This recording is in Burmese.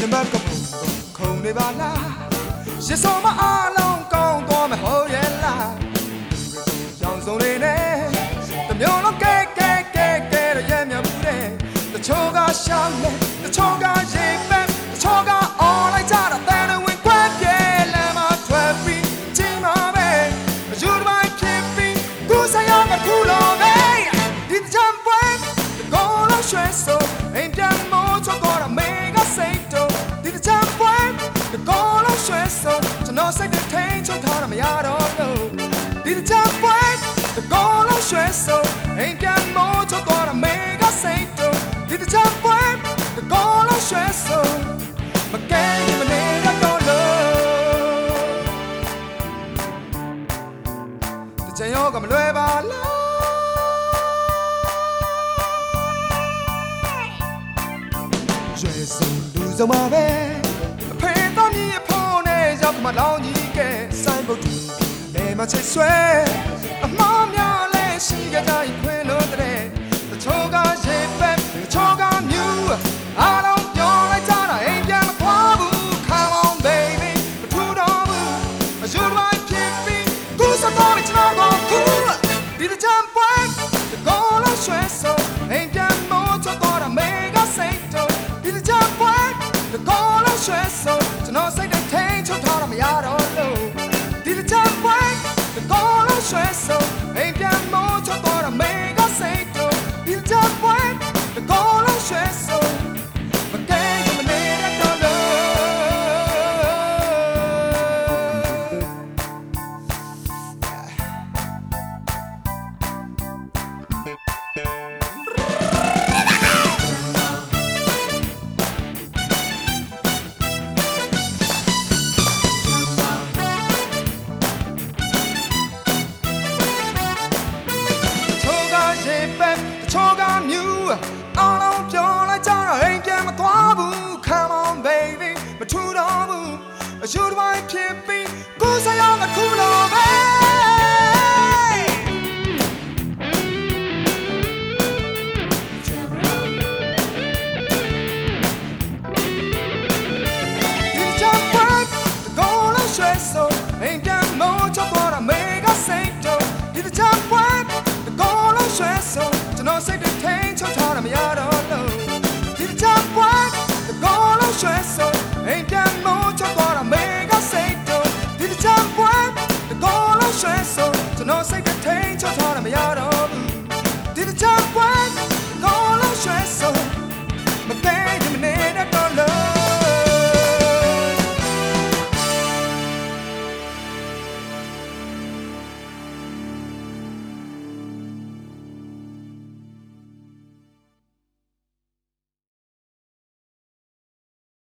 ရှင်မကပုံခုံနေပါလားရစ်စောမအားလုံးကောင်းသွားမဟုတ်ရဲ့လားရောင်စုံနေနဲ့တမျိုးလုံးကဲကဲကဲကဲရရဲ့မြမှုတဲ့တချို့ကရှောင်းနေတချို့ကရေပက်တချို့ကအော်လိုက်ကြတာတဲ့ဝင်ကွက်ပြဲလမ်းမထွက်ပြီးချိန်မှာပဲယူဒမိုင်းဖြစ်ပြီးကိုယ်ဆိုင်ရကခုလုံးပဲဒီကြံပွဲကိုလုံးရွှဲဆိုအိမ်ပြန် န်တော်စိတ်တွေထိန်ချုပ်ထားတာမရတော့လို့ဒီကြံပွဲကိုလုံးရွှဲဆိုအိမ်ပြန်မို့ချတော့မေကစိတ်တော့ဒီကြံပွဲကိုလုံးရွှဲဆိုမကဲမနေတော့လို့တချင်ရောကမလွယ်ပါလားရွယ်စုံလူစုံပါပဲ မှလောင်းကြီးကဲစိုင်းပုတ်တူလဲမချစ်ဆွဲအမောင်များလဲရှိကြတိုင်းခွင်လို့တဲ့တချို့ကရေပက်တချို့ကမြူအားလုံးပြောလိုက်ကြတာအိမ်ပြန်မသွားဘူး Come on baby မထူတော့ဘူးအယူမိုင်းဖြစ်ပြီးသူစတော့ကျွန်တော်ကိုကူဒီကြံပွဲကိုလုံးရွှဲဆိုအိမ်ပြန်မို့ချတော့တာမေကစိတ်တော့ဒီကြံပွဲကိုလုံးရွှဲဆိုကျွန်တော်စိတ် နဲ့ထိန်ချုပ်ထားတာမရတော့လို့ဒီကြံပွဲကိုလုံးရွှဲဆို ပြ ရွှဲဆိုကျွန်တော်စိတ်ကထိန်ချောထားတယ်မရတော့